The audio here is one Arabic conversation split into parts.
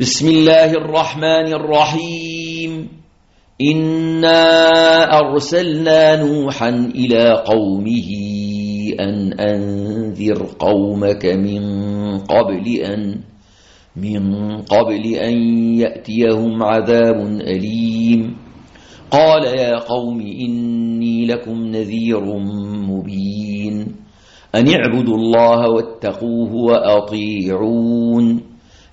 بسم الله الرحمن الرحيم إنا أرسلنا نوحا إلى قومه أن أنذر قومك من قبل أن من قبل أن يأتيهم عذاب أليم قال يا قوم إني لكم نذير مبين أن اعبدوا الله واتقوه وأطيعون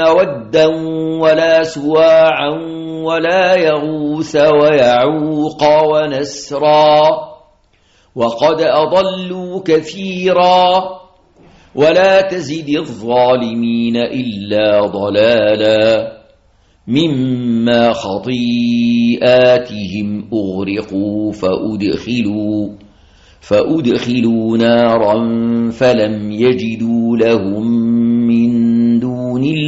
ودا ولا سواعا ولا يغوث ويعوق ونسرا وقد أضلوا كثيرا ولا تزد الظالمين إلا ضلالا مما خطيئاتهم أغرقوا فأدخلوا فأدخلوا نارا فلم يجدوا لهم